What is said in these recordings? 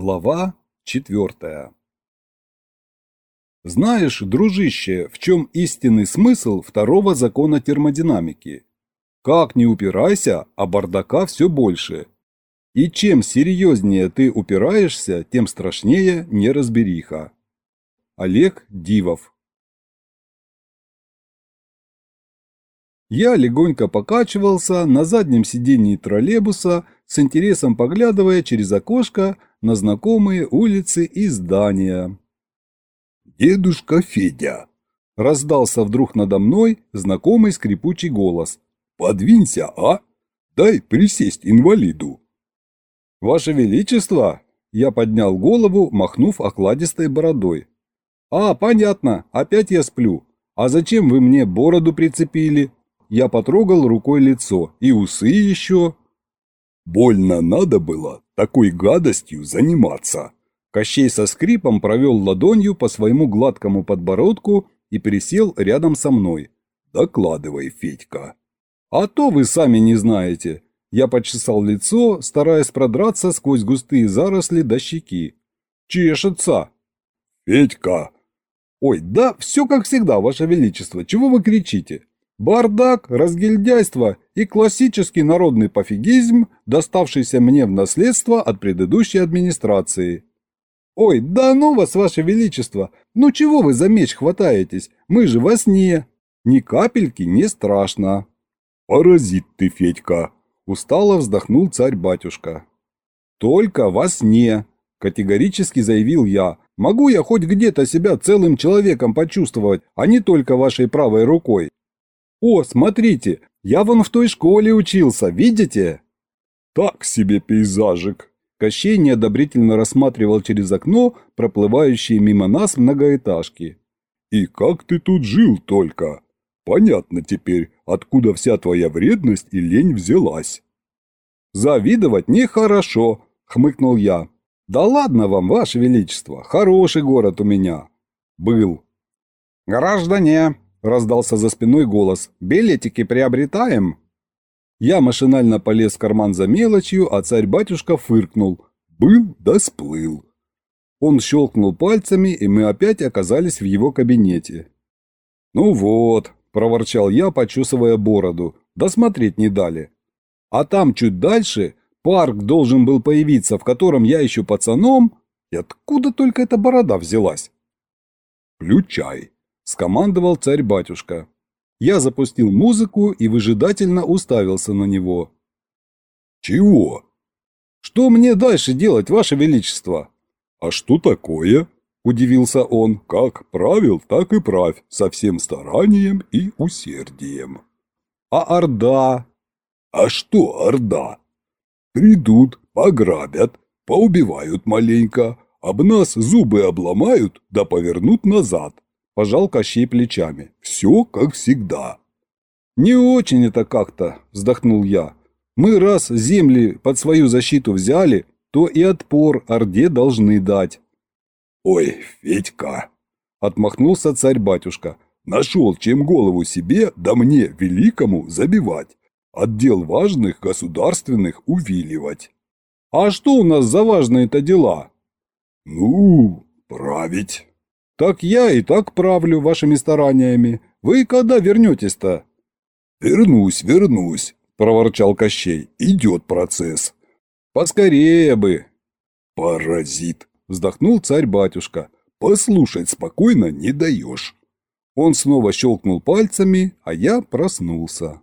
Глава четвертая Знаешь, дружище, в чем истинный смысл второго закона термодинамики? Как не упирайся, а бардака все больше. И чем серьезнее ты упираешься, тем страшнее неразбериха. Олег Дивов Я легонько покачивался на заднем сидении троллейбуса, с интересом поглядывая через окошко на знакомые улицы и здания. «Дедушка Федя!» – раздался вдруг надо мной знакомый скрипучий голос. «Подвинься, а? Дай присесть инвалиду!» «Ваше Величество!» – я поднял голову, махнув окладистой бородой. «А, понятно, опять я сплю. А зачем вы мне бороду прицепили?» Я потрогал рукой лицо. И усы еще. Больно надо было такой гадостью заниматься. Кощей со скрипом провел ладонью по своему гладкому подбородку и присел рядом со мной. «Докладывай, Федька». «А то вы сами не знаете». Я почесал лицо, стараясь продраться сквозь густые заросли до щеки. «Чешется». «Федька!» «Ой, да, все как всегда, Ваше Величество. Чего вы кричите?» Бардак, разгильдяйство и классический народный пофигизм, доставшийся мне в наследство от предыдущей администрации. «Ой, да ну вас, ваше величество! Ну чего вы за меч хватаетесь? Мы же во сне! Ни капельки не страшно!» «Паразит ты, Федька!» – устало вздохнул царь-батюшка. «Только во сне!» – категорически заявил я. «Могу я хоть где-то себя целым человеком почувствовать, а не только вашей правой рукой?» «О, смотрите, я вон в той школе учился, видите?» «Так себе пейзажик!» Кощей неодобрительно рассматривал через окно проплывающие мимо нас многоэтажки. «И как ты тут жил только? Понятно теперь, откуда вся твоя вредность и лень взялась». «Завидовать нехорошо», — хмыкнул я. «Да ладно вам, ваше величество, хороший город у меня». «Был». «Граждане», – раздался за спиной голос. «Билетики приобретаем?» Я машинально полез в карман за мелочью, а царь-батюшка фыркнул. «Был да сплыл». Он щелкнул пальцами, и мы опять оказались в его кабинете. «Ну вот», – проворчал я, почесывая бороду, – «досмотреть не дали». А там чуть дальше парк должен был появиться, в котором я еще пацаном, и откуда только эта борода взялась? «Включай», скомандовал царь-батюшка. Я запустил музыку и выжидательно уставился на него. «Чего?» «Что мне дальше делать, Ваше Величество?» «А что такое?» – удивился он. «Как правил, так и правь, со всем старанием и усердием». «А Орда?» «А что Орда?» «Придут, пограбят, поубивают маленько, об нас зубы обломают да повернут назад, Пожал Кощей плечами. «Все как всегда». «Не очень это как-то», – вздохнул я. «Мы раз земли под свою защиту взяли, то и отпор Орде должны дать». «Ой, Федька!» – отмахнулся царь-батюшка. «Нашел, чем голову себе, да мне, великому, забивать. Отдел важных государственных увиливать». «А что у нас за важные-то дела?» «Ну, править». «Так я и так правлю вашими стараниями. Вы когда вернетесь-то?» «Вернусь, вернусь», – проворчал Кощей. «Идет процесс». «Поскорее бы». «Паразит», – вздохнул царь-батюшка. «Послушать спокойно не даешь». Он снова щелкнул пальцами, а я проснулся.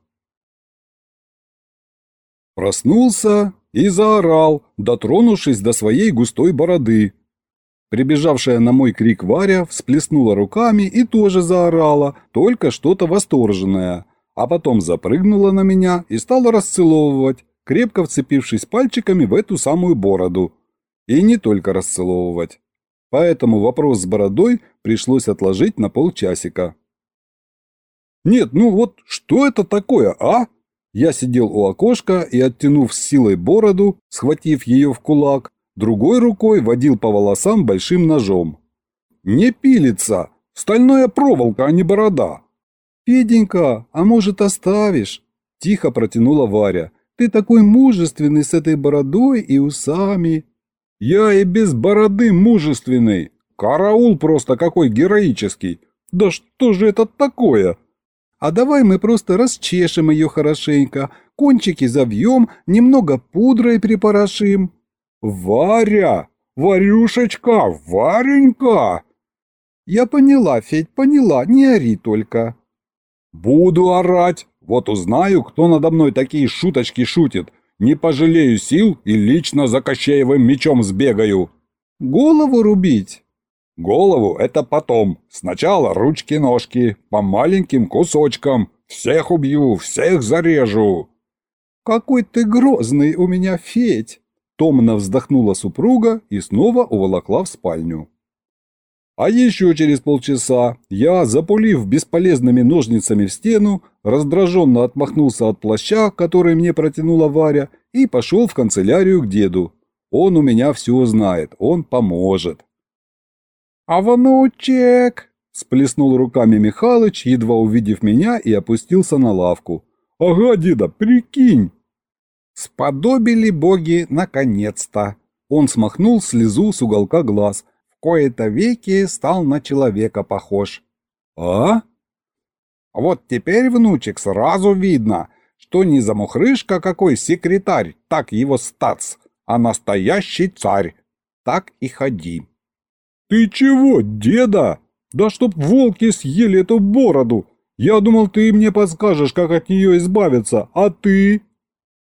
Проснулся и заорал, дотронувшись до своей густой бороды, Прибежавшая на мой крик Варя всплеснула руками и тоже заорала, только что-то восторженное, а потом запрыгнула на меня и стала расцеловывать, крепко вцепившись пальчиками в эту самую бороду. И не только расцеловывать. Поэтому вопрос с бородой пришлось отложить на полчасика. «Нет, ну вот что это такое, а?» Я сидел у окошка и, оттянув с силой бороду, схватив ее в кулак, другой рукой водил по волосам большим ножом. «Не пилится! Стальная проволока, а не борода!» «Феденька, а может оставишь?» – тихо протянула Варя. «Ты такой мужественный с этой бородой и усами!» Я и без бороды мужественный. Караул просто какой героический. Да что же это такое? А давай мы просто расчешем ее хорошенько, кончики завьем, немного пудрой припорошим. Варя! Варюшечка! Варенька! Я поняла, Федь, поняла, не ори только. Буду орать. Вот узнаю, кто надо мной такие шуточки шутит. Не пожалею сил и лично за Кощеевым мечом сбегаю. Голову рубить? Голову – это потом. Сначала ручки-ножки, по маленьким кусочкам. Всех убью, всех зарежу. Какой ты грозный у меня, Федь! Томно вздохнула супруга и снова уволокла в спальню. А еще через полчаса я, запулив бесполезными ножницами в стену, раздраженно отмахнулся от плаща, который мне протянула Варя, и пошел в канцелярию к деду. Он у меня все знает, он поможет. «А внучек!» – сплеснул руками Михалыч, едва увидев меня, и опустился на лавку. «Ага, деда, прикинь!» «Сподобили боги наконец-то!» Он смахнул слезу с уголка глаз – кои-то веки стал на человека похож. А? Вот теперь, внучек, сразу видно, что не замухрышка какой секретарь, так его стац, а настоящий царь. Так и ходи. Ты чего, деда? Да чтоб волки съели эту бороду! Я думал, ты мне подскажешь, как от нее избавиться, а ты?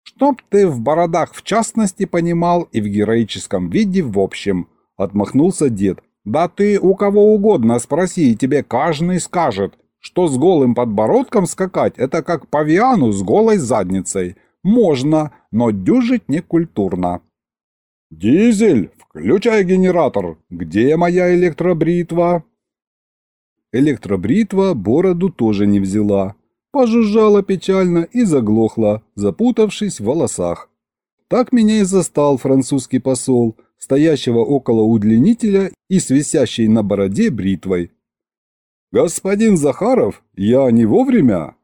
Чтоб ты в бородах в частности понимал и в героическом виде в общем – Отмахнулся дед. «Да ты у кого угодно спроси, и тебе каждый скажет, что с голым подбородком скакать – это как павиану с голой задницей. Можно, но дюжить не культурно». «Дизель, включай генератор! Где моя электробритва?» Электробритва бороду тоже не взяла. Пожужжала печально и заглохла, запутавшись в волосах. Так меня и застал французский посол – стоящего около удлинителя и с на бороде бритвой. «Господин Захаров, я не вовремя?»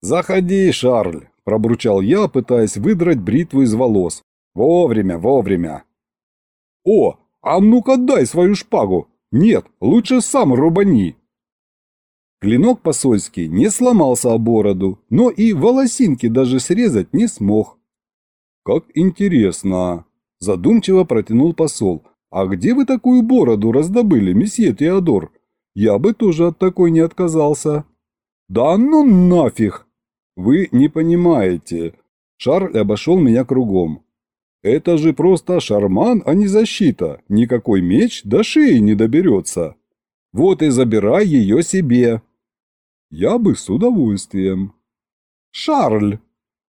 «Заходи, Шарль», – пробурчал я, пытаясь выдрать бритву из волос. «Вовремя, вовремя». «О, а ну-ка дай свою шпагу! Нет, лучше сам рубани!» Клинок посольский не сломался о бороду, но и волосинки даже срезать не смог. «Как интересно!» Задумчиво протянул посол. «А где вы такую бороду раздобыли, месье Теодор? Я бы тоже от такой не отказался». «Да ну нафиг!» «Вы не понимаете». Шарль обошел меня кругом. «Это же просто шарман, а не защита. Никакой меч до шеи не доберется. Вот и забирай ее себе». «Я бы с удовольствием». «Шарль!»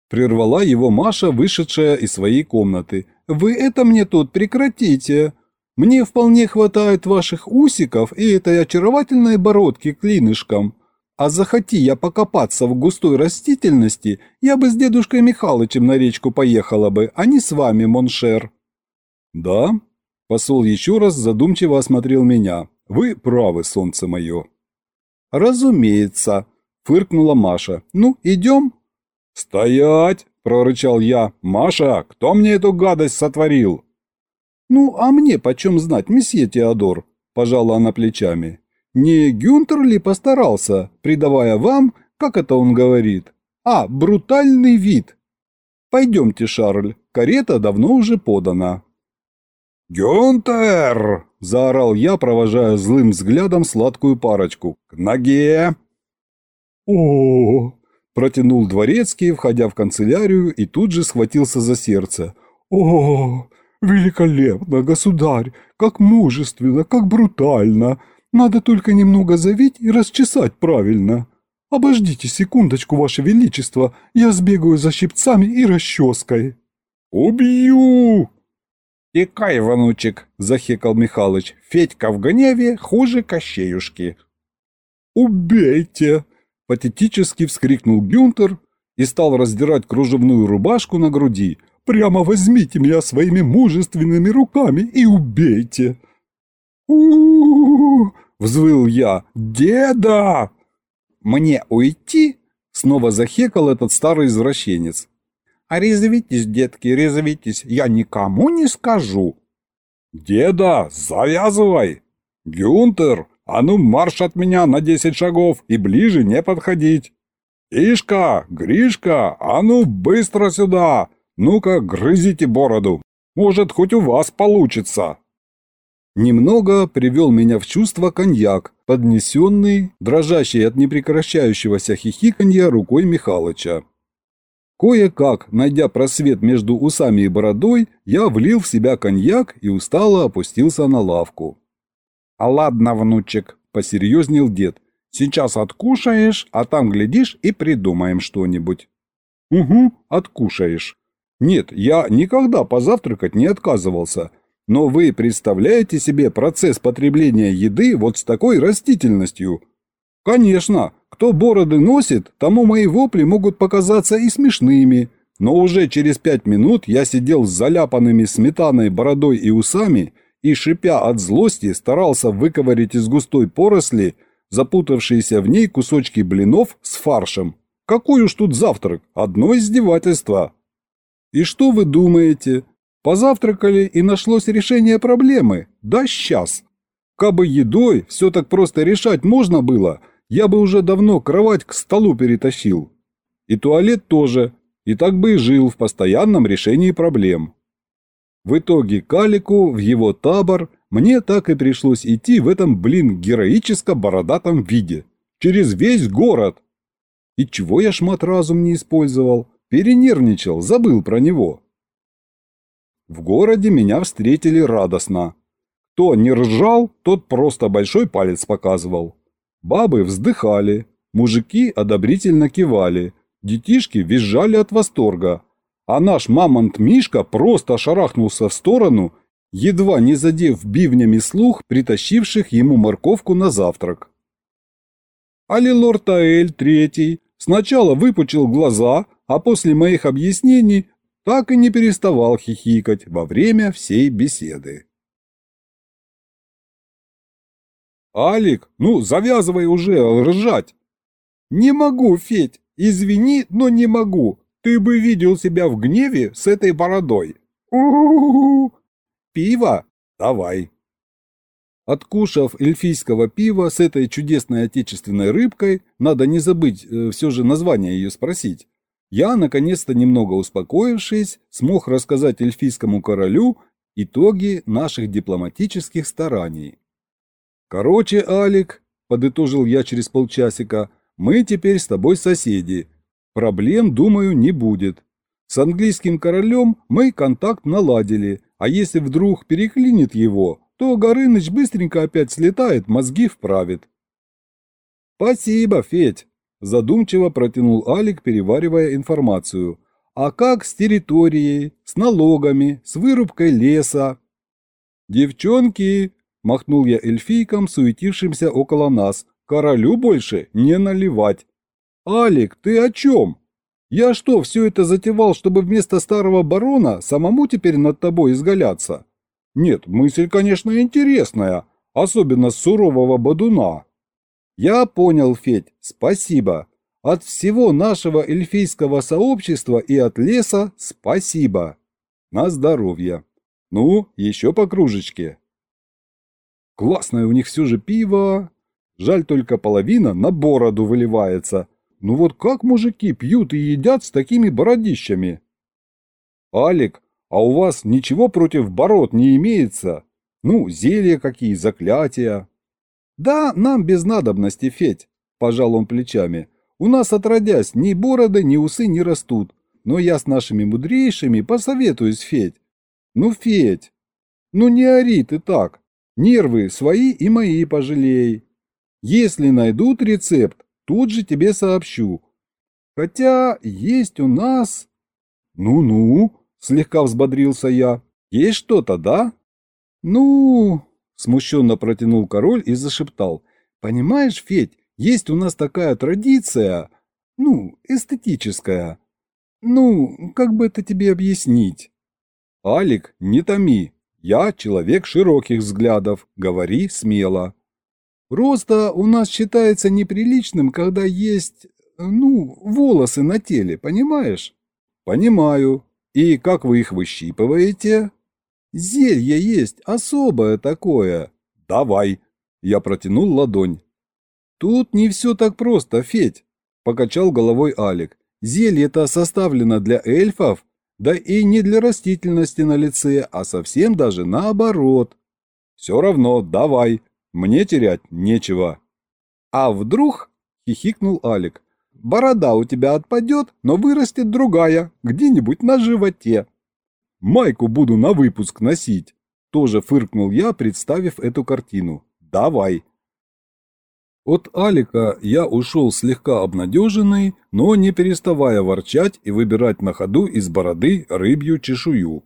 Прервала его Маша, вышедшая из своей комнаты. «Вы это мне тут прекратите. Мне вполне хватает ваших усиков и этой очаровательной бородки клинышком. А захоти я покопаться в густой растительности, я бы с дедушкой Михалычем на речку поехала бы, а не с вами, mon cher». «Да?» Посол еще раз задумчиво осмотрел меня. «Вы правы, солнце мое». «Разумеется», — фыркнула Маша. «Ну, идем?» «Стоять!» – прорычал я. «Маша, кто мне эту гадость сотворил?» «Ну, а мне почем знать, месье Теодор?» – пожала она плечами. «Не Гюнтер ли постарался, придавая вам, как это он говорит? А, брутальный вид!» «Пойдемте, Шарль, карета давно уже подана». «Гюнтер!» – заорал я, провожая злым взглядом сладкую парочку. «К ноге!» «О-о-о!» Протянул дворецкий, входя в канцелярию, и тут же схватился за сердце. «О, великолепно, государь! Как мужественно, как брутально! Надо только немного завить и расчесать правильно. Обождите секундочку, ваше величество, я сбегаю за щипцами и расческой». «Убью!» «Текай, внучек!» – захекал Михалыч. «Федька в гневе хуже Кощеюшки». «Убейте!» Патетически вскрикнул Гюнтер и стал раздирать кружевную рубашку на груди. «Прямо возьмите меня своими мужественными руками и убейте!» у взвыл я. «Деда!» «Мне уйти?» — снова захекал этот старый извращенец. «А резвитесь, детки, резвитесь, я никому не скажу!» «Деда, завязывай! Гюнтер, а ну марш от меня на десять шагов и ближе не подходить! Ишка, Гришка, а ну быстро сюда! Ну-ка, грызите бороду! Может, хоть у вас получится!» Немного привел меня в чувство коньяк, поднесенный, дрожащий от непрекращающегося хихиканья рукой Михалыча. Кое-как, найдя просвет между усами и бородой, я влил в себя коньяк и устало опустился на лавку. «А ладно, внучек», – посерьезнел дед, – «сейчас откушаешь, а там, глядишь, и придумаем что-нибудь». «Угу, откушаешь». «Нет, я никогда позавтракать не отказывался, но вы представляете себе процесс потребления еды вот с такой растительностью?» Конечно, кто бороды носит, тому мои вопли могут показаться и смешными, но уже через пять минут я сидел с заляпанными сметаной бородой и усами и, шипя от злости, старался выковырять из густой поросли запутавшиеся в ней кусочки блинов с фаршем. Какой уж тут завтрак, одно издевательство. И что вы думаете? Позавтракали и нашлось решение проблемы? Да сейчас. Кабы едой все так просто решать можно было – я бы уже давно кровать к столу перетащил. И туалет тоже, и так бы и жил в постоянном решении проблем. В итоге Калику в его табор мне так и пришлось идти в этом, блин, героическо-бородатом виде. Через весь город. И чего я шмат разум не использовал? Перенервничал, забыл про него. В городе меня встретили радостно. Кто не ржал, тот просто большой палец показывал. Бабы вздыхали, мужики одобрительно кивали, детишки визжали от восторга, а наш мамонт Мишка просто шарахнулся в сторону, едва не задев бивнями слух притащивших ему морковку на завтрак. Али лорд Аэль Третий сначала выпучил глаза, а после моих объяснений так и не переставал хихикать во время всей беседы. «Алик, ну завязывай уже ржать!» «Не могу, Федь, извини, но не могу. Ты бы видел себя в гневе с этой бородой. у Пиво? Давай!» Откушав эльфийского пива с этой чудесной отечественной рыбкой, надо не забыть э, все же название ее спросить, я, наконец-то немного успокоившись, смог рассказать эльфийскому королю итоги наших дипломатических стараний. «Короче, Алик», – подытожил я через полчасика, – «мы теперь с тобой соседи. Проблем, думаю, не будет. С английским королем мы контакт наладили, а если вдруг переклинит его, то Горыныч быстренько опять слетает, мозги вправит». «Спасибо, Федь», – задумчиво протянул Алик, переваривая информацию. «А как с территорией, с налогами, с вырубкой леса?» «Девчонки, Махнул я эльфийкам, суетившимся около нас. Королю больше не наливать. «Алик, ты о чем? Я что, все это затевал, чтобы вместо старого барона самому теперь над тобой изгаляться? Нет, мысль, конечно, интересная, особенно сурового бодуна». «Я понял, Федь, спасибо. От всего нашего эльфийского сообщества и от леса спасибо. На здоровье. Ну, еще по кружечке». Классное у них все же пиво. Жаль только половина на бороду выливается. Ну вот как мужики пьют и едят с такими бородищами? Алик, а у вас ничего против бород не имеется? Ну, зелья какие, заклятия? Да, нам без надобности, Федь, пожал он плечами. У нас отродясь ни бороды, ни усы не растут. Но я с нашими мудрейшими посоветуюсь, Федь. Ну, Федь, ну не ори ты так. Нервы свои и мои пожалей. Если найдут рецепт, тут же тебе сообщу. Хотя есть у нас... Ну-ну, слегка взбодрился я. Есть что-то, да? Ну... Смущенно протянул король и зашептал. Понимаешь, Федь, есть у нас такая традиция, ну, эстетическая. Ну, как бы это тебе объяснить? Алик, не томи, я человек широких взглядов, говори смело. Роста у нас считается неприличным, когда есть, ну, волосы на теле, понимаешь? Понимаю. И как вы их выщипываете? Зелье есть, особое такое. Давай. Я протянул ладонь. Тут не все так просто, Федь, покачал головой Алик. Зелье-то составлено для эльфов, да и не для растительности на лице, а совсем даже наоборот. Все равно, давай, мне терять нечего. А вдруг, хихикнул Алик, борода у тебя отпадет, но вырастет другая, где-нибудь на животе. Майку буду на выпуск носить. Тоже фыркнул я, представив эту картину. Давай. От Алика я ушел слегка обнадеженный, но не переставая ворчать и выбирать на ходу из бороды рыбью чешую.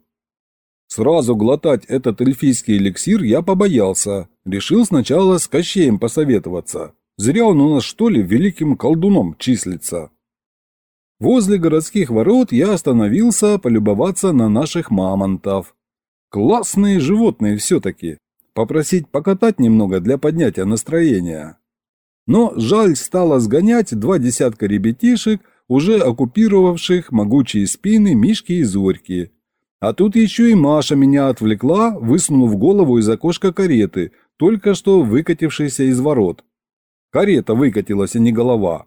Сразу глотать этот эльфийский эликсир я побоялся. Решил сначала с Кощеем посоветоваться. Зря он у нас что ли великим колдуном числится. Возле городских ворот я остановился полюбоваться на наших мамонтов. Классные животные все-таки. Попросить покатать немного для поднятия настроения. Но жаль стало сгонять два десятка ребятишек, уже оккупировавших могучие спины Мишки и Зорьки. А тут еще и Маша меня отвлекла, высунув голову из окошка кареты, только что выкатившейся из ворот. Карета выкатилась, а не голова.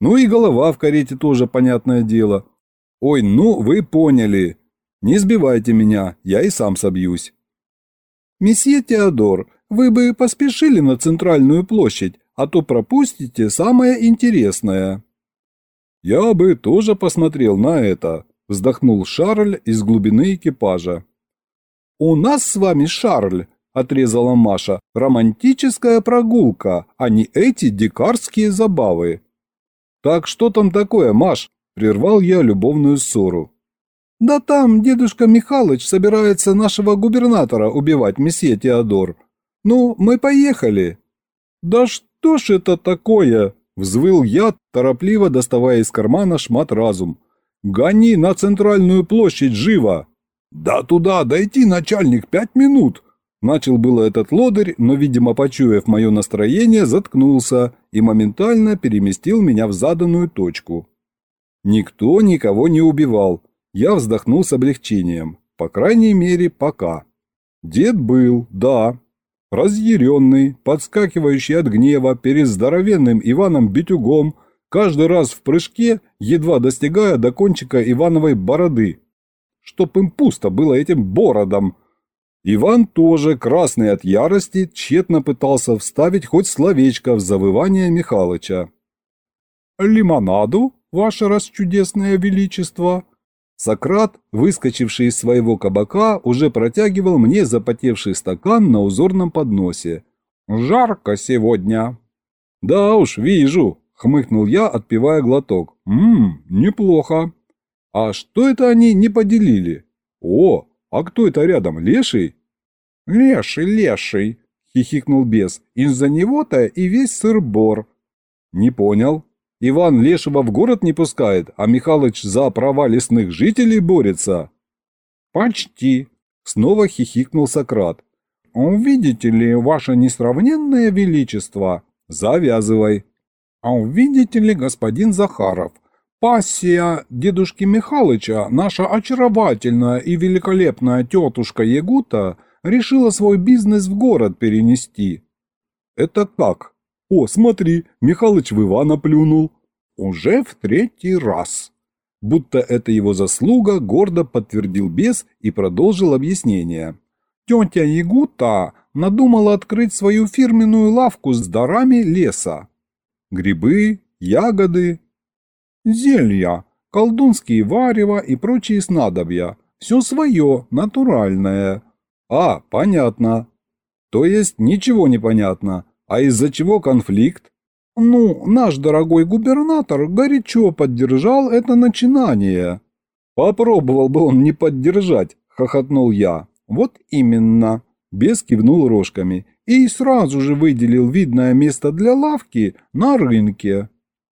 Ну и голова в карете тоже, понятное дело. Ой, ну вы поняли. Не сбивайте меня, я и сам собьюсь. Месье Теодор, вы бы поспешили на центральную площадь, а то пропустите самое интересное. Я бы тоже посмотрел на это, вздохнул Шарль из глубины экипажа. У нас с вами, Шарль, отрезала Маша, романтическая прогулка, а не эти дикарские забавы. «Так что там такое, Маш?» – прервал я любовную ссору. «Да там дедушка Михалыч собирается нашего губернатора убивать, месье Теодор. Ну, мы поехали». «Да что ж это такое?» – взвыл я, торопливо доставая из кармана шмат разум. «Гони на центральную площадь живо!» «Да туда дойти, начальник, пять минут!» Начал было этот лодырь, но, видимо, почуяв мое настроение, заткнулся и моментально переместил меня в заданную точку. Никто никого не убивал. Я вздохнул с облегчением. По крайней мере, пока. Дед был, да. Разъяренный, подскакивающий от гнева перед здоровенным Иваном Битюгом, каждый раз в прыжке, едва достигая до кончика Ивановой бороды. Чтоб им пусто было этим бородом, Иван тоже, красный от ярости, тщетно пытался вставить хоть словечко в завывание Михалыча. «Лимонаду, ваше расчудесное величество!» Сократ, выскочивший из своего кабака, уже протягивал мне запотевший стакан на узорном подносе. «Жарко сегодня!» «Да уж, вижу!» — хмыкнул я, отпивая глоток. «Ммм, неплохо!» «А что это они не поделили?» «О, «А кто это рядом, леший?» «Леший, леший!» — хихикнул бес. «Из-за него-то и весь сыр-бор». «Не понял. Иван лешего в город не пускает, а Михалыч за права лесных жителей борется?» «Почти!» — снова хихикнул Сократ. «Увидите ли, ваше несравненное величество?» «Завязывай!» «А увидите ли, господин Захаров, Пассия дедушки Михалыча, наша очаровательная и великолепная тетушка Ягута, решила свой бизнес в город перенести. Это как? О, смотри, Михалыч в Ивана плюнул. Уже в третий раз. Будто это его заслуга, гордо подтвердил бес и продолжил объяснение. Тетя Ягута надумала открыть свою фирменную лавку с дарами леса. Грибы, ягоды, Зелья, колдунские варева и прочие снадобья. Все свое, натуральное. А, понятно. То есть ничего не понятно. А из-за чего конфликт? Ну, наш дорогой губернатор горячо поддержал это начинание. Попробовал бы он не поддержать, хохотнул я. Вот именно. Бес кивнул рожками и сразу же выделил видное место для лавки на рынке.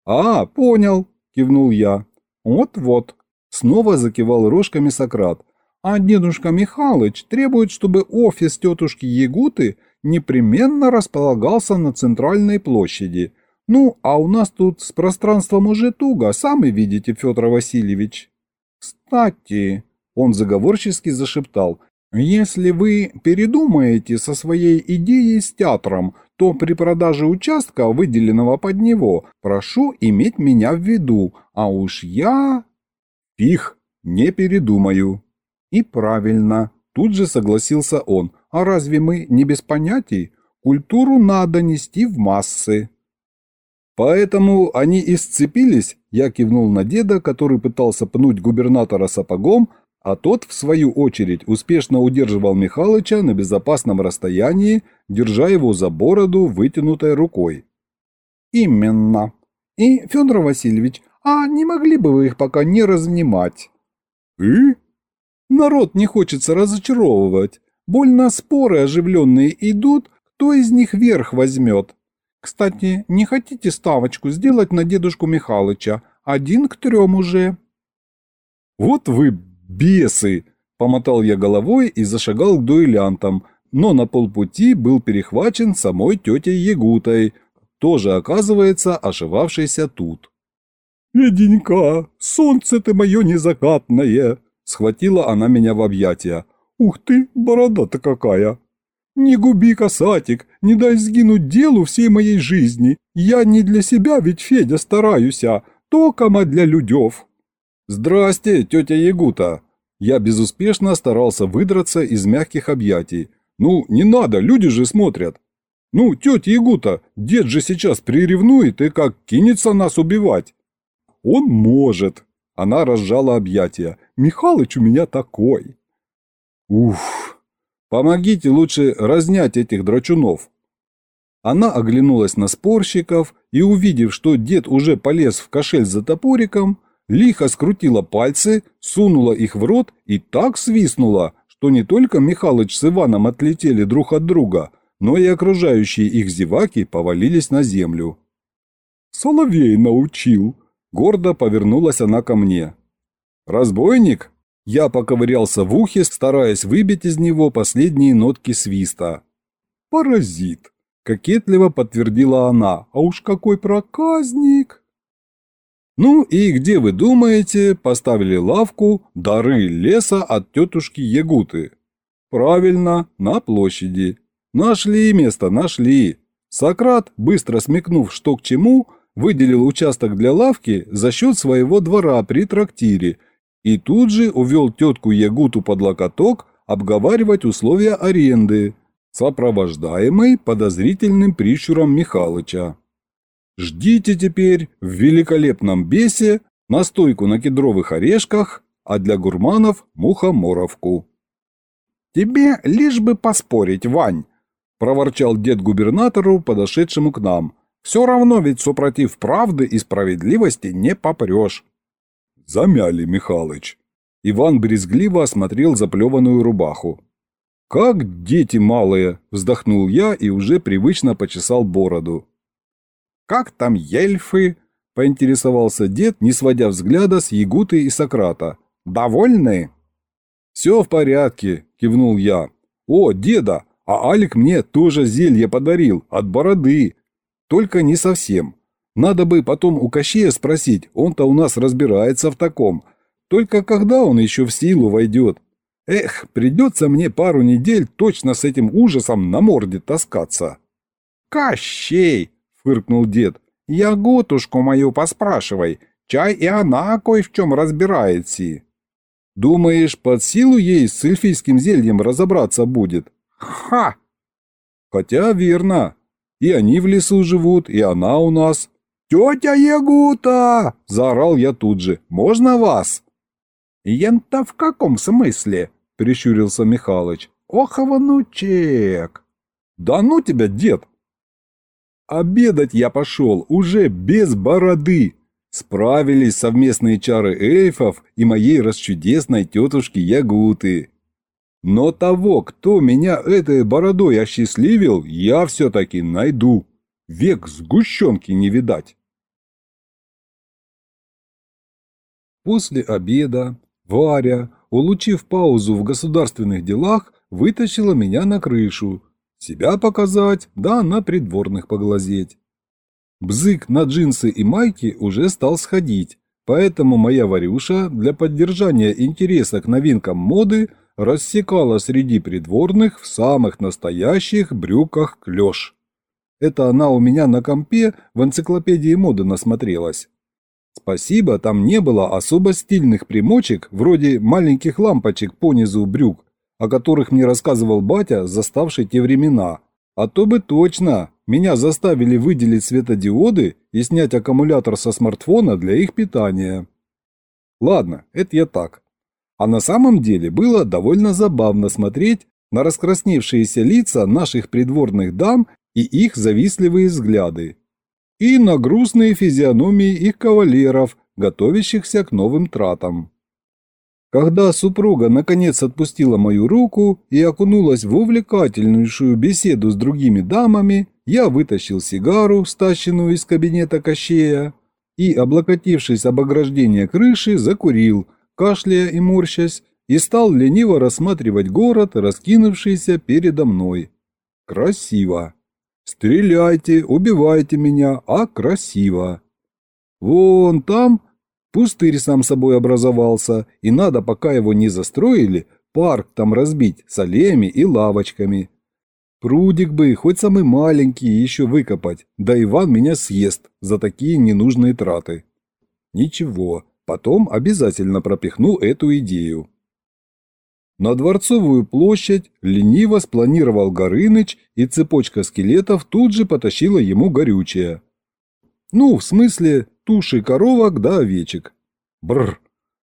А, понял. – кивнул я. «Вот-вот», – снова закивал рожками Сократ. «А дедушка Михалыч требует, чтобы офис тетушки Ягуты непременно располагался на центральной площади. Ну, а у нас тут с пространством уже туго, сами видите, Федор Васильевич». «Кстати», – он заговорчески зашептал, Если вы передумаете со своей идеей с театром, то при продаже участка, выделенного под него, прошу иметь меня в виду, а уж я... Пих, не передумаю. И правильно, тут же согласился он. А разве мы не без понятий? Культуру надо нести в массы. Поэтому они и сцепились, я кивнул на деда, который пытался пнуть губернатора сапогом, а тот, в свою очередь, успешно удерживал Михалыча на безопасном расстоянии, держа его за бороду вытянутой рукой. «Именно. И, Федор Васильевич, а не могли бы вы их пока не разнимать?» «И?» «Народ не хочется разочаровывать. Больно споры оживленные идут, кто из них верх возьмет. Кстати, не хотите ставочку сделать на дедушку Михалыча? Один к трем уже». «Вот вы «Бесы!» – помотал я головой и зашагал к дуэлянтам, но на полпути был перехвачен самой тетей Ягутой, тоже, оказывается, ошивавшейся тут. «Феденька, солнце ты мое незакатное!» – схватила она меня в объятия. «Ух ты, борода-то какая!» «Не губи, касатик, не дай сгинуть делу всей моей жизни. Я не для себя ведь, Федя, стараюсь, а токома для людев». «Здрасте, тетя Ягута!» Я безуспешно старался выдраться из мягких объятий. «Ну, не надо, люди же смотрят!» «Ну, тетя Ягута, дед же сейчас приревнует и как кинется нас убивать!» «Он может!» Она разжала объятия. «Михалыч у меня такой!» «Уф! Помогите лучше разнять этих драчунов!» Она оглянулась на спорщиков и, увидев, что дед уже полез в кошель за топориком, лихо скрутила пальцы, сунула их в рот и так свистнула, что не только Михалыч с Иваном отлетели друг от друга, но и окружающие их зеваки повалились на землю. «Соловей научил!» – гордо повернулась она ко мне. «Разбойник?» Я поковырялся в ухе, стараясь выбить из него последние нотки свиста. «Паразит!» – кокетливо подтвердила она. «А уж какой проказник!» Ну и где вы думаете, поставили лавку «Дары леса от тетушки Ягуты»? Правильно, на площади. Нашли место, нашли. Сократ, быстро смекнув, что к чему, выделил участок для лавки за счет своего двора при трактире и тут же увел тетку Ягуту под локоток обговаривать условия аренды, сопровождаемый подозрительным прищуром Михалыча. Ждите теперь в великолепном бесе настойку на кедровых орешках, а для гурманов – мухоморовку. «Тебе лишь бы поспорить, Вань!» – проворчал дед губернатору, подошедшему к нам. «Все равно ведь супротив правды и справедливости не попрешь». Замяли, Михалыч. Иван брезгливо осмотрел заплеванную рубаху. «Как дети малые!» – вздохнул я и уже привычно почесал бороду. «Как там ельфы?» – поинтересовался дед, не сводя взгляда с Ягуты и Сократа. «Довольны?» «Все в порядке», – кивнул я. «О, деда, а Алик мне тоже зелье подарил, от бороды. Только не совсем. Надо бы потом у Кощея спросить, он-то у нас разбирается в таком. Только когда он еще в силу войдет? Эх, придется мне пару недель точно с этим ужасом на морде таскаться». «Кощей!» – фыркнул дед. «Я готушку мою поспрашивай, чай и она кое в чем разбирается». «Думаешь, под силу ей с эльфийским зельем разобраться будет?» «Ха!» «Хотя верно. И они в лесу живут, и она у нас». «Тетя Ягута!» – заорал я тут же. «Можно вас?» «Ента в каком смысле?» – прищурился Михалыч. «Ох, внучек!» «Да ну тебя, дед!» Обедать я пошел уже без бороды. Справились совместные чары эльфов и моей расчудесной тетушки Ягуты. Но того, кто меня этой бородой осчастливил, я все-таки найду. Век сгущенки не видать. После обеда Варя, улучив паузу в государственных делах, вытащила меня на крышу себя показать, да на придворных поглазеть. Бзык на джинсы и майки уже стал сходить, поэтому моя Варюша для поддержания интереса к новинкам моды рассекала среди придворных в самых настоящих брюках клеш. Это она у меня на компе в энциклопедии моды насмотрелась. Спасибо, там не было особо стильных примочек, вроде маленьких лампочек по низу брюк, о которых мне рассказывал батя, заставший те времена. А то бы точно, меня заставили выделить светодиоды и снять аккумулятор со смартфона для их питания. Ладно, это я так. А на самом деле было довольно забавно смотреть на раскрасневшиеся лица наших придворных дам и их завистливые взгляды. И на грустные физиономии их кавалеров, готовящихся к новым тратам. Когда супруга наконец отпустила мою руку и окунулась в увлекательнейшую беседу с другими дамами, я вытащил сигару, стащенную из кабинета Кощея, и, облокотившись об ограждение крыши, закурил, кашляя и морщась, и стал лениво рассматривать город, раскинувшийся передо мной. Красиво. Стреляйте, убивайте меня, а красиво. Вон там Пустырь сам собой образовался, и надо, пока его не застроили, парк там разбить с аллеями и лавочками. Прудик бы, хоть самый маленький, еще выкопать, да Иван меня съест за такие ненужные траты. Ничего, потом обязательно пропихну эту идею. На Дворцовую площадь лениво спланировал Горыныч, и цепочка скелетов тут же потащила ему горючее. Ну, в смысле, туши коровок да овечек. Бррр.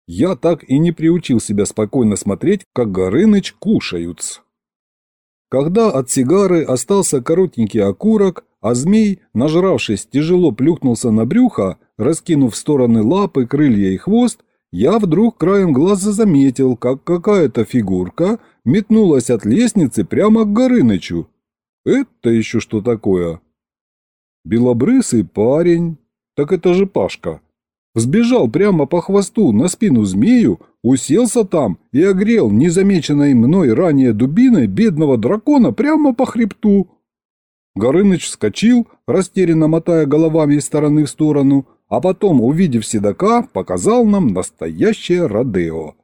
Я так и не приучил себя спокойно смотреть, как Горыныч кушаются. Когда от сигары остался коротенький окурок, а змей, нажравшись, тяжело плюхнулся на брюхо, раскинув в стороны лапы, крылья и хвост, я вдруг краем глаза заметил, как какая-то фигурка метнулась от лестницы прямо к Горынычу. Это еще что такое? Белобрысый парень, так это же Пашка. Сбежал прямо по хвосту на спину змею, уселся там и огрел незамеченной мной ранее дубиной бедного дракона прямо по хребту. Горыныч вскочил, растерянно мотая головами из стороны в сторону, а потом, увидев седока, показал нам настоящее Родео.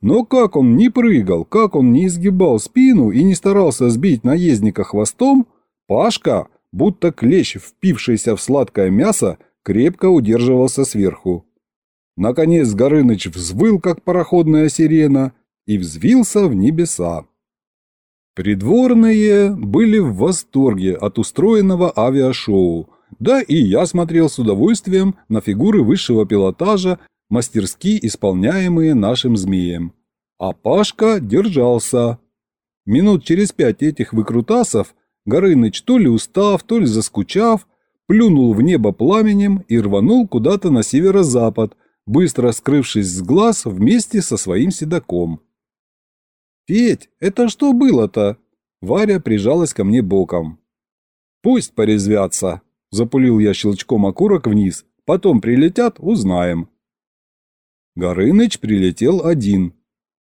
Но как он не прыгал, как он не изгибал спину и не старался сбить наездника хвостом, Пашка, будто клещ, впившийся в сладкое мясо, крепко удерживался сверху. Наконец Горыныч взвыл, как пароходная сирена, и взвился в небеса. Придворные были в восторге от устроенного авиашоу, да и я смотрел с удовольствием на фигуры высшего пилотажа, мастерски исполняемые нашим змеем. А Пашка держался. Минут через пять этих выкрутасов Горыныч то ли устав, то ли заскучав, плюнул в небо пламенем и рванул куда-то на северо-запад, быстро скрывшись с глаз вместе со своим седаком. «Федь, это что было-то?» Варя прижалась ко мне боком. «Пусть порезвятся», – запулил я щелчком окурок вниз. «Потом прилетят, узнаем». Горыныч прилетел один.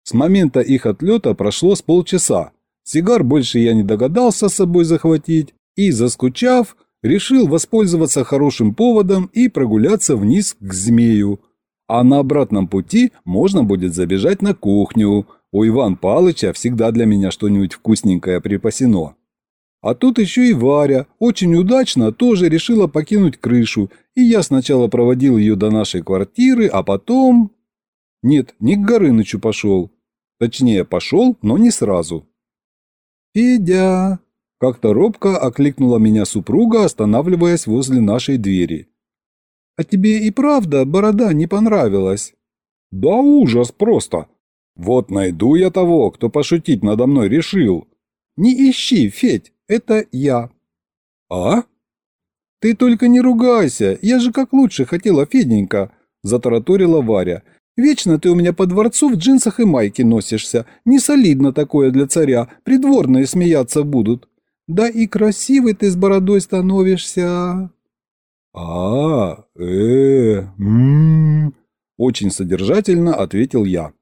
С момента их отлета прошло с полчаса. Сигар больше я не догадался с собой захватить и, заскучав, решил воспользоваться хорошим поводом и прогуляться вниз к змею. А на обратном пути можно будет забежать на кухню. У Иван Палыча всегда для меня что-нибудь вкусненькое припасено. А тут еще и Варя, очень удачно, тоже решила покинуть крышу, и я сначала проводил ее до нашей квартиры, а потом... Нет, не к Горынычу пошел. Точнее, пошел, но не сразу. «Федя!» Как-то робко окликнула меня супруга, останавливаясь возле нашей двери. «А тебе и правда борода не понравилась?» «Да ужас просто! Вот найду я того, кто пошутить надо мной решил!» «Не ищи, Федь, это я!» «А?» «Ты только не ругайся, я же как лучше хотела, Феденька!» Затараторила Варя. «Вечно ты у меня по дворцу в джинсах и майке носишься. Не солидно такое для царя, придворные смеяться будут. Да и красивый ты с бородой становишься. А, э, м Очень содержательно ответил я.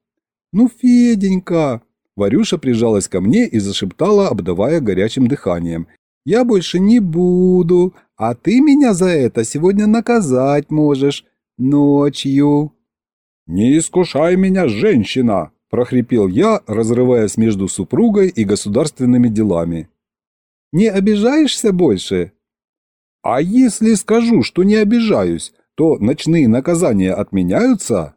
Ну, Феденька. Варюша прижалась ко мне и зашептала, обдавая горячим дыханием. «Я больше не буду, а ты меня за это сегодня наказать можешь. Ночью». «Не искушай меня, женщина!» – прохрипел я, разрываясь между супругой и государственными делами. «Не обижаешься больше?» «А если скажу, что не обижаюсь, то ночные наказания отменяются?»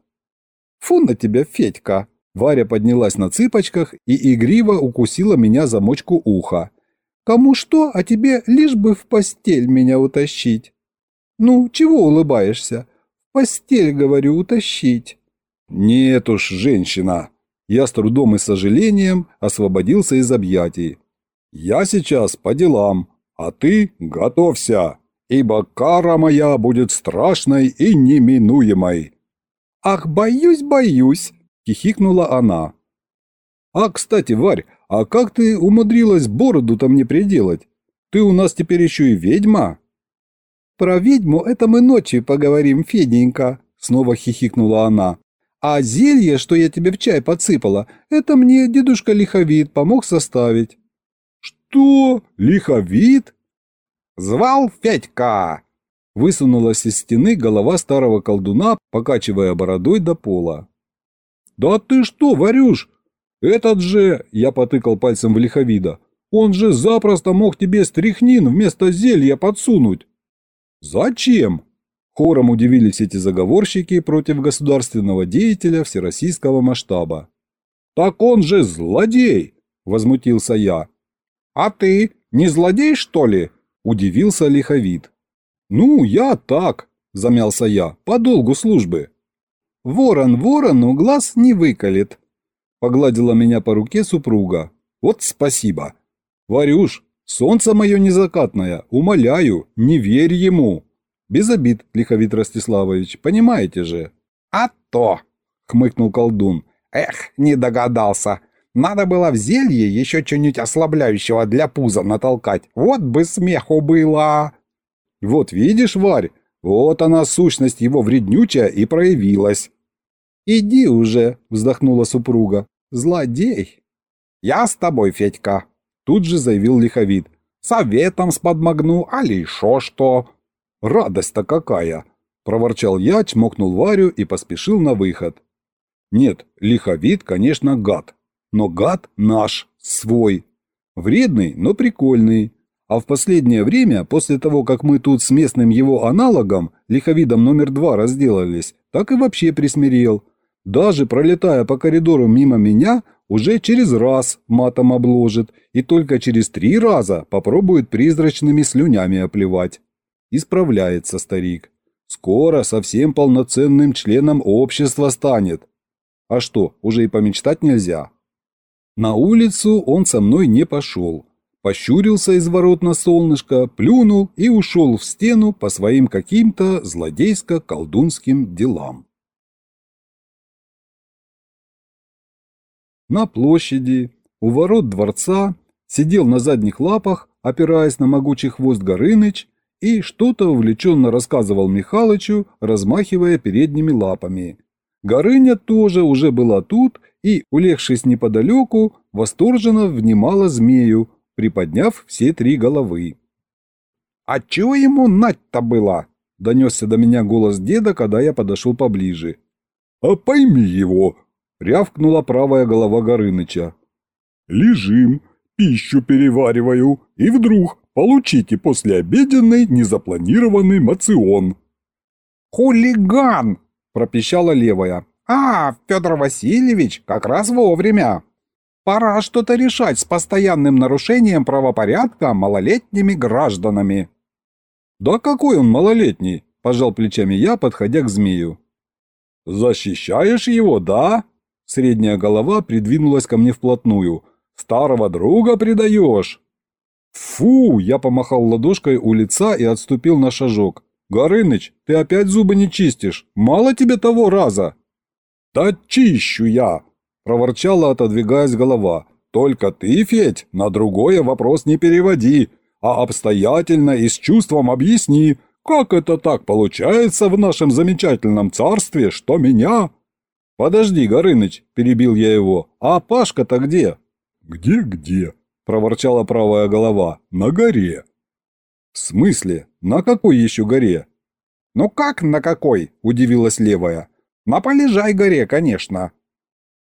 «Фу на тебя, Федька!» Варя поднялась на цыпочках и игриво укусила меня за мочку уха. «Кому что, а тебе лишь бы в постель меня утащить». «Ну, чего улыбаешься? В постель, говорю, утащить». «Нет уж, женщина!» Я с трудом и сожалением освободился из объятий. «Я сейчас по делам, а ты готовься, ибо кара моя будет страшной и неминуемой». «Ах, боюсь, боюсь!» – хихикнула она. «А, кстати, Варь, а как ты умудрилась бороду-то мне приделать? Ты у нас теперь еще и ведьма?» «Про ведьму это мы ночью поговорим, Феденька», – снова хихикнула она. А зелье, что я тебе в чай подсыпала, это мне дедушка Лиховид помог составить». «Что? Лиховид?» «Звал Федька!» Высунулась из стены голова старого колдуна, покачивая бородой до пола. «Да ты что, Варюш? Этот же...» – я потыкал пальцем в Лиховида. «Он же запросто мог тебе стряхнин вместо зелья подсунуть». «Зачем?» Хором удивились эти заговорщики против государственного деятеля всероссийского масштаба. «Так он же злодей!» – возмутился я. «А ты не злодей, что ли?» – удивился лиховид. «Ну, я так», – замялся я, – «по долгу службы». «Ворон ворону глаз не выколет», – погладила меня по руке супруга. «Вот спасибо. Варюш, солнце мое незакатное, умоляю, не верь ему». «Без обид, Лиховит Ростиславович, понимаете же». «А то!» — хмыкнул колдун. «Эх, не догадался. Надо было в зелье еще что-нибудь ослабляющего для пуза натолкать. Вот бы смеху было!» «Вот видишь, Варь, вот она, сущность его вреднючая, и проявилась». «Иди уже», — вздохнула супруга. «Злодей». «Я с тобой, Федька», — тут же заявил Лиховид. «Советом сподмогну, али шо что. Радость-то какая!» – проворчал я, чмокнул Варю и поспешил на выход. Нет, лиховид, конечно, гад. Но гад наш, свой. Вредный, но прикольный. А в последнее время, после того, как мы тут с местным его аналогом, лиховидом номер два, разделались, так и вообще присмирел. Даже пролетая по коридору мимо меня, уже через раз матом обложит и только через три раза попробует призрачными слюнями оплевать. Исправляется старик. Скоро совсем полноценным членом общества станет. А что, уже и помечтать нельзя? На улицу он со мной не пошел. Пощурился из ворот на солнышко, плюнул и ушел в стену по своим каким-то злодейско-колдунским делам. На площади, у ворот дворца, сидел на задних лапах, опираясь на могучий хвост Горыныч и что-то увлеченно рассказывал Михалычу, размахивая передними лапами. Горыня тоже уже была тут и, улегшись неподалеку, восторженно внимала змею, приподняв все три головы. «А чего ему нать-то было?» – донесся до меня голос деда, когда я подошел поближе. «А пойми его!» – рявкнула правая голова Горыныча. «Лежим, пищу перевариваю, и вдруг Получите послеобеденный незапланированный мацион». «Хулиган!» – пропищала левая. «А, Федор Васильевич, как раз вовремя. Пора что-то решать с постоянным нарушением правопорядка малолетними гражданами». «Да какой он малолетний?» – пожал плечами я, подходя к змею. «Защищаешь его, да?» Средняя голова придвинулась ко мне вплотную. «Старого друга предаешь?» «Фу!» – я помахал ладошкой у лица и отступил на шажок. «Горыныч, ты опять зубы не чистишь? Мало тебе того раза?» «Да чищу я!» – проворчала, отодвигаясь голова. «Только ты, Федь, на другое вопрос не переводи, а обстоятельно и с чувством объясни, как это так получается в нашем замечательном царстве, что меня...» «Подожди, Горыныч», – перебил я его, – «а Пашка-то где?» «Где-где?» проворчала правая голова. «На горе». «В смысле? На какой еще горе?» «Ну как на какой?» – удивилась левая. «На Полежай горе, конечно».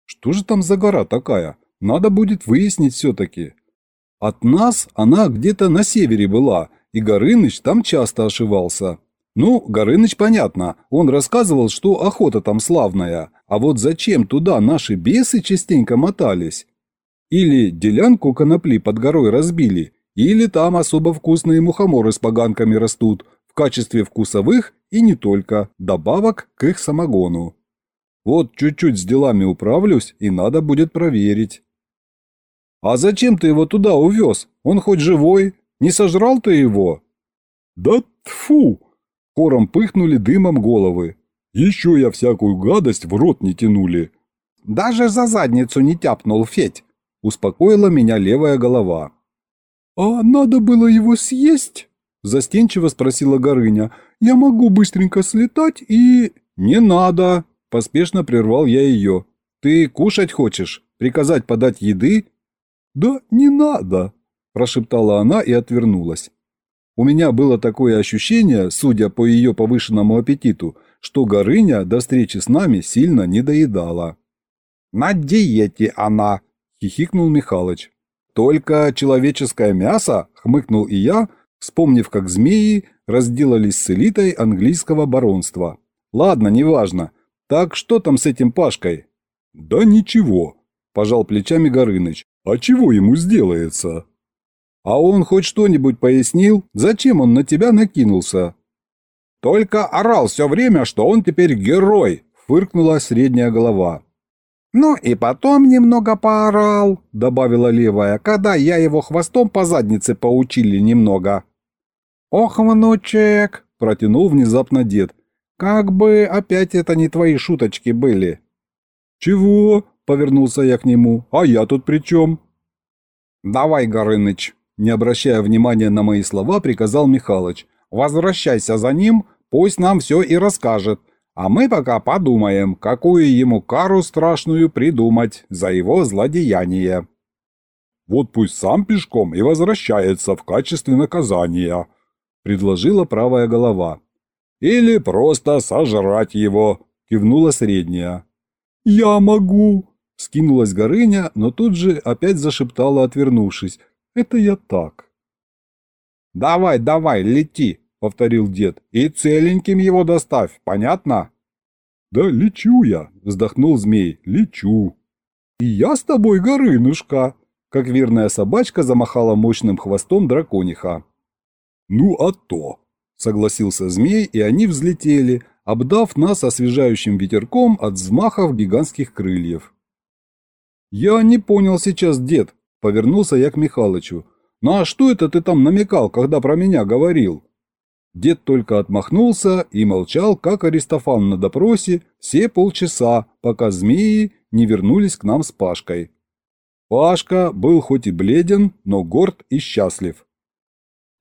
Что же там за гора такая? Надо будет выяснить все-таки. От нас она где-то на севере была, и Горыныч там часто ошивался. Ну, Горыныч понятно, он рассказывал, что охота там славная, а вот зачем туда наши бесы частенько мотались? Или делянку конопли под горой разбили, или там особо вкусные мухоморы с поганками растут, в качестве вкусовых и не только, добавок к их самогону. Вот чуть-чуть с делами управлюсь, и надо будет проверить. «А зачем ты его туда увез? Он хоть живой? Не сожрал ты его?» «Да тфу! Хором пыхнули дымом головы. «Еще я всякую гадость в рот не тянули». «Даже за задницу не тяпнул, Федь!» – успокоила меня левая голова. «А надо было его съесть?» – застенчиво спросила Горыня. «Я могу быстренько слетать и...» «Не надо!» – поспешно прервал я ее. «Ты кушать хочешь? Приказать подать еды?» «Да не надо!» – прошептала она и отвернулась. У меня было такое ощущение, судя по ее повышенному аппетиту, что Горыня до встречи с нами сильно не доедала. «На диете она!» – хихикнул Михалыч. «Только человеческое мясо?» – хмыкнул и я, вспомнив, как змеи разделались с элитой английского баронства. «Ладно, неважно. Так что там с этим Пашкой?» «Да ничего», – пожал плечами Горыныч. «А чего ему сделается?» А он хоть что-нибудь пояснил, зачем он на тебя накинулся? Только орал все время, что он теперь герой, фыркнула средняя голова. «Ну и потом немного поорал», — добавила левая, «когда я его хвостом по заднице поучили немного». «Ох, внучек», — протянул внезапно дед, «как бы опять это не твои шуточки были». «Чего?» — повернулся я к нему. «А я тут при чем?» «Давай, Горыныч», не обращая внимания на мои слова, приказал Михалыч. «Возвращайся за ним, пусть нам все и расскажет, а мы пока подумаем, какую ему кару страшную придумать за его злодеяние». «Вот пусть сам пешком и возвращается в качестве наказания», — предложила правая голова. «Или просто сожрать его», — кивнула средняя. «Я могу», — скинулась Горыня, но тут же опять зашептала, отвернувшись. Это я так. «Давай, давай, лети!» — повторил дед. «И целеньким его доставь, понятно?» «Да лечу я!» — вздохнул змей. «Лечу!» «И я с тобой, Горынушка!» Как верная собачка замахала мощным хвостом дракониха. «Ну а то!» — согласился змей, и они взлетели, обдав нас освежающим ветерком от взмахов гигантских крыльев. «Я не понял сейчас, дед, Повернулся я к Михалычу. «Ну а что это ты там намекал, когда про меня говорил?» Дед только отмахнулся и молчал, как Аристофан на допросе, все полчаса, пока змеи не вернулись к нам с Пашкой. Пашка был хоть и бледен, но горд и счастлив.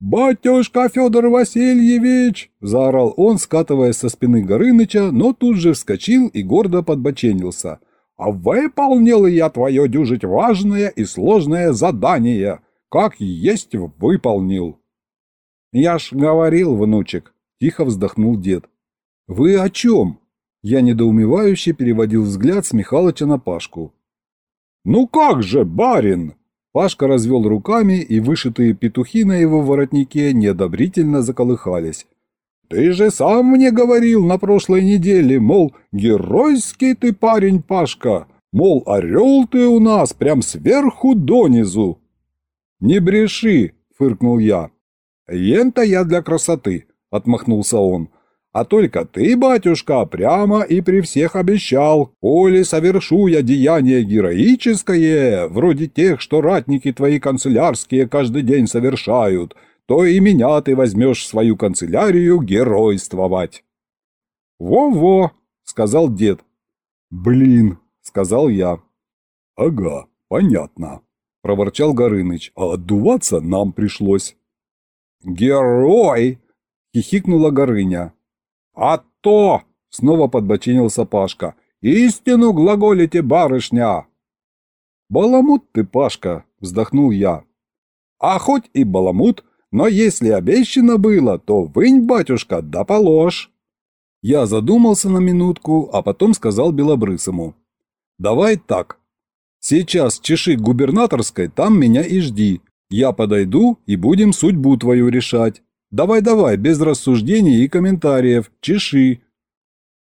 «Батюшка Федор Васильевич!» – заорал он, скатываясь со спины Горыныча, но тут же вскочил и гордо подбоченился – а выполнил я твое дюжить важное и сложное задание, как есть выполнил. Я ж говорил, внучек, тихо вздохнул дед. Вы о чем? Я недоумевающе переводил взгляд с Михалыча на Пашку. «Ну как же, барин!» Пашка развел руками, и вышитые петухи на его воротнике неодобрительно заколыхались. Ты же сам мне говорил на прошлой неделе, мол, геройский ты парень, Пашка, мол, орел ты у нас прям сверху донизу. Не бреши, фыркнул я. Ента я для красоты, отмахнулся он. А только ты, батюшка, прямо и при всех обещал, коли совершу я деяние героическое, вроде тех, что ратники твои канцелярские каждый день совершают, то и меня ты возьмешь в свою канцелярию геройствовать. «Во-во», — сказал дед. «Блин», — сказал я. «Ага, понятно», — проворчал Горыныч, «а отдуваться нам пришлось». «Герой!» — хихикнула Горыня. «А то!» — снова подбочинился Пашка. «Истину глаголите, барышня!» «Баламут ты, Пашка!» — вздохнул я. «А хоть и баламут, но если обещано было, то вынь, батюшка, да положь. Я задумался на минутку, а потом сказал Белобрысому. Давай так. Сейчас чеши губернаторской, там меня и жди. Я подойду и будем судьбу твою решать. Давай-давай, без рассуждений и комментариев, чеши.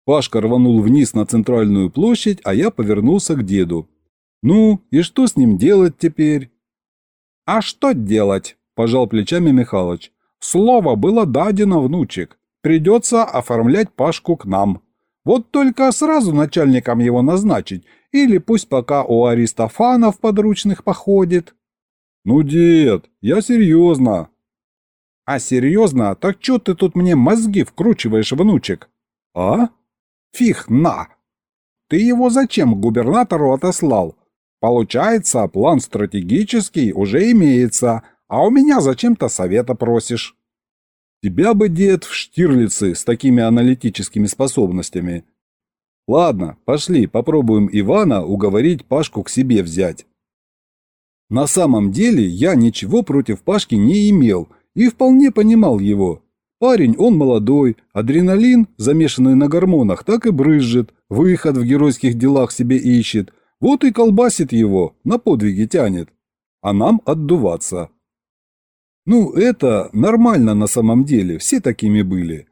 Пашка рванул вниз на центральную площадь, а я повернулся к деду. Ну, и что с ним делать теперь? А что делать? Пожал плечами Михалыч. Слово было дадено, внучек. Придется оформлять Пашку к нам. Вот только сразу начальником его назначить, или пусть пока у Аристофана в подручных походит. Ну, дед, я серьезно. А серьезно, так что ты тут мне мозги вкручиваешь, внучек? А? Фиг на! Ты его зачем губернатору отослал? Получается, план стратегический уже имеется, а у меня зачем-то совета просишь. Тебя бы, дед, в Штирлицы с такими аналитическими способностями. Ладно, пошли, попробуем Ивана уговорить Пашку к себе взять. На самом деле я ничего против Пашки не имел и вполне понимал его. Парень, он молодой, адреналин, замешанный на гормонах, так и брызжет, выход в геройских делах себе ищет, вот и колбасит его, на подвиги тянет. А нам отдуваться. Ну, это нормально на самом деле, все такими были.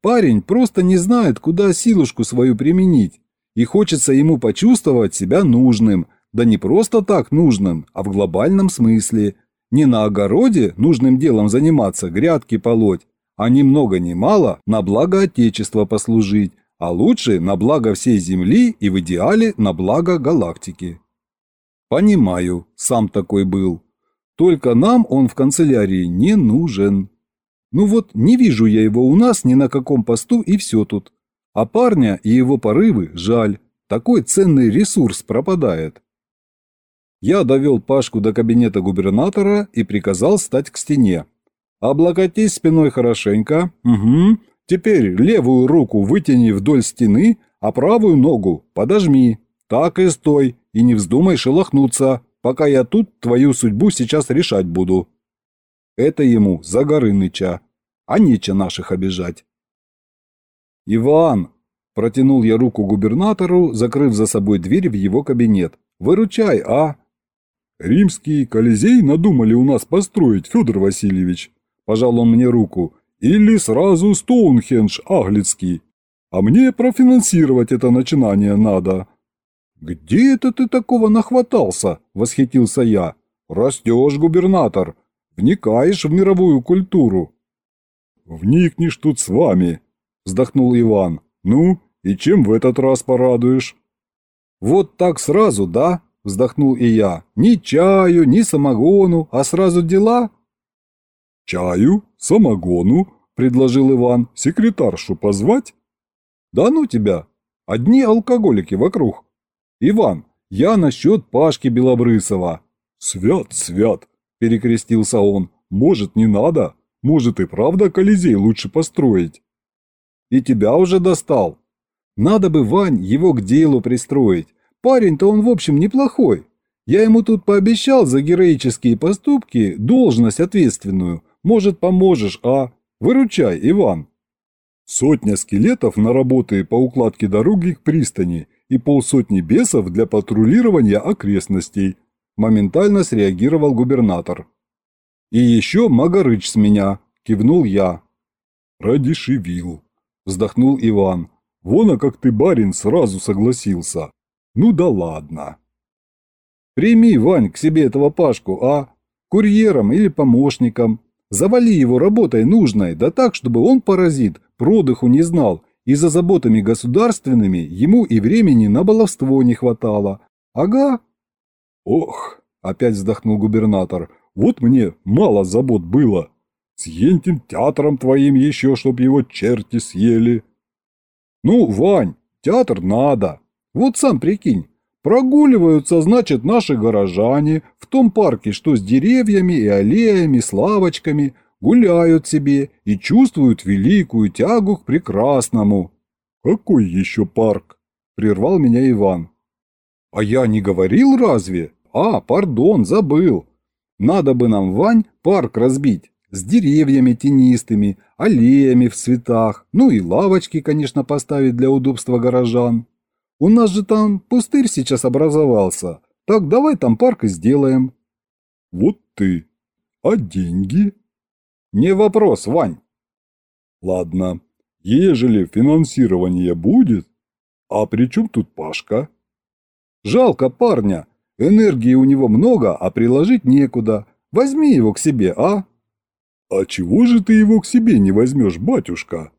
Парень просто не знает, куда силушку свою применить, и хочется ему почувствовать себя нужным, да не просто так нужным, а в глобальном смысле. Не на огороде нужным делом заниматься, грядки полоть, а ни много ни мало на благо Отечества послужить, а лучше на благо всей Земли и в идеале на благо галактики. Понимаю, сам такой был. Только нам он в канцелярии не нужен. Ну вот, не вижу я его у нас ни на каком посту и все тут. А парня и его порывы жаль. Такой ценный ресурс пропадает. Я довел Пашку до кабинета губернатора и приказал стать к стене. Облокотись спиной хорошенько. Угу. Теперь левую руку вытяни вдоль стены, а правую ногу подожми. Так и стой, и не вздумай шелохнуться, пока я тут твою судьбу сейчас решать буду. Это ему за Горыныча, а нече наших обижать. Иван, протянул я руку губернатору, закрыв за собой дверь в его кабинет. Выручай, а? Римский Колизей надумали у нас построить, Федор Васильевич. Пожал он мне руку. Или сразу Стоунхендж Аглицкий. А мне профинансировать это начинание надо. «Где это ты такого нахватался?» – восхитился я. «Растешь, губернатор, вникаешь в мировую культуру». «Вникнешь тут с вами», – вздохнул Иван. «Ну, и чем в этот раз порадуешь?» «Вот так сразу, да?» – вздохнул и я. «Ни чаю, ни самогону, а сразу дела?» «Чаю, самогону», – предложил Иван. «Секретаршу позвать?» «Да ну тебя! Одни алкоголики вокруг!» «Иван, я насчет Пашки Белобрысова». «Свят, свят!» – перекрестился он. «Может, не надо? Может, и правда Колизей лучше построить?» «И тебя уже достал. Надо бы, Вань, его к делу пристроить. Парень-то он, в общем, неплохой. Я ему тут пообещал за героические поступки должность ответственную. Может, поможешь, а? Выручай, Иван». Сотня скелетов на работы по укладке дороги к пристани и полсотни бесов для патрулирования окрестностей», – моментально среагировал губернатор. «И еще Магарыч с меня», – кивнул я. «Продешевил», – вздохнул Иван. «Вон, а как ты, барин, сразу согласился. Ну да ладно». «Прими, Вань, к себе этого Пашку, а? Курьером или помощником. Завали его работой нужной, да так, чтобы он, паразит, продыху не знал, и за заботами государственными ему и времени на баловство не хватало. Ага. Ох, опять вздохнул губернатор, вот мне мало забот было. С ентим театром твоим еще, чтоб его черти съели. Ну, Вань, театр надо. Вот сам прикинь. Прогуливаются, значит, наши горожане в том парке, что с деревьями и аллеями, с лавочками, гуляют себе и чувствуют великую тягу к прекрасному. «Какой еще парк?» – прервал меня Иван. «А я не говорил разве? А, пардон, забыл. Надо бы нам, Вань, парк разбить с деревьями тенистыми, аллеями в цветах, ну и лавочки, конечно, поставить для удобства горожан. У нас же там пустырь сейчас образовался. Так давай там парк и сделаем. Вот ты. А деньги? Не вопрос, Вань. Ладно. Ежели финансирование будет, а при чем тут Пашка? Жалко парня. Энергии у него много, а приложить некуда. Возьми его к себе, а? А чего же ты его к себе не возьмешь, батюшка?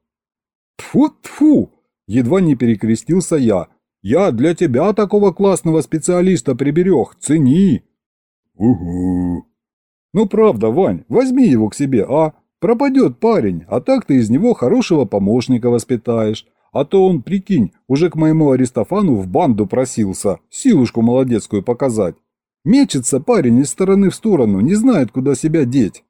Тфу-тфу! Едва не перекрестился я. Я для тебя такого классного специалиста приберег, цени. Угу. Ну правда, Вань, возьми его к себе, а? Пропадет парень, а так ты из него хорошего помощника воспитаешь. А то он, прикинь, уже к моему Аристофану в банду просился, силушку молодецкую показать. Мечется парень из стороны в сторону, не знает, куда себя деть.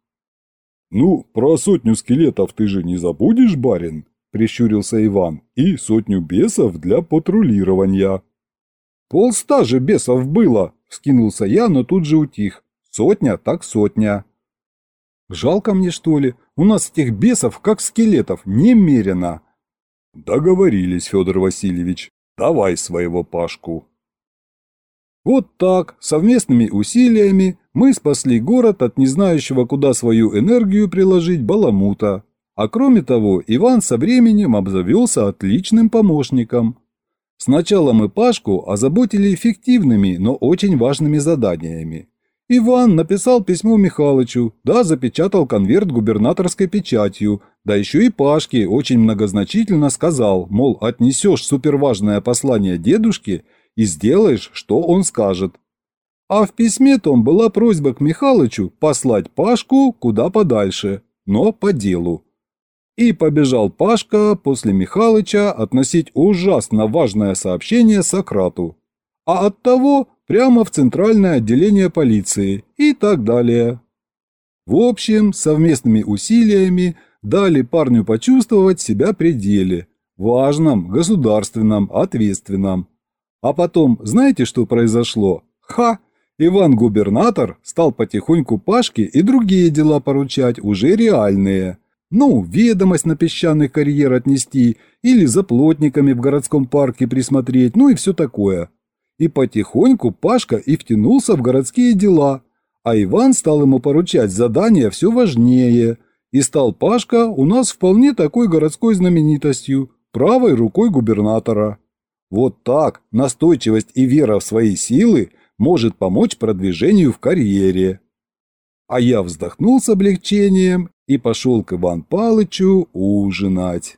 «Ну, про сотню скелетов ты же не забудешь, барин?» – прищурился Иван. «И сотню бесов для патрулирования». «Полста же бесов было!» – скинулся я, но тут же утих. «Сотня так сотня». «Жалко мне, что ли? У нас этих бесов, как скелетов, немерено». «Договорились, Федор Васильевич. Давай своего Пашку». Вот так, совместными усилиями, мы спасли город от не знающего, куда свою энергию приложить баламута. А кроме того, Иван со временем обзавелся отличным помощником. Сначала мы Пашку озаботили эффективными, но очень важными заданиями. Иван написал письмо Михалычу, да запечатал конверт губернаторской печатью, да еще и Пашке очень многозначительно сказал, мол, отнесешь суперважное послание дедушке и сделаешь, что он скажет. А в письме том была просьба к Михалычу послать Пашку куда подальше, но по делу. И побежал Пашка после Михалыча относить ужасно важное сообщение Сократу. А от того прямо в центральное отделение полиции и так далее. В общем, совместными усилиями дали парню почувствовать себя при деле, важном, государственном, ответственном. А потом, знаете, что произошло? Ха! Иван-губернатор стал потихоньку Пашке и другие дела поручать, уже реальные. Ну, ведомость на песчаный карьер отнести или за плотниками в городском парке присмотреть, ну и все такое. И потихоньку Пашка и втянулся в городские дела, а Иван стал ему поручать задания все важнее. И стал Пашка у нас вполне такой городской знаменитостью, правой рукой губернатора. Вот так настойчивость и вера в свои силы может помочь продвижению в карьере. А я вздохнул с облегчением и пошел к Иван Палычу ужинать.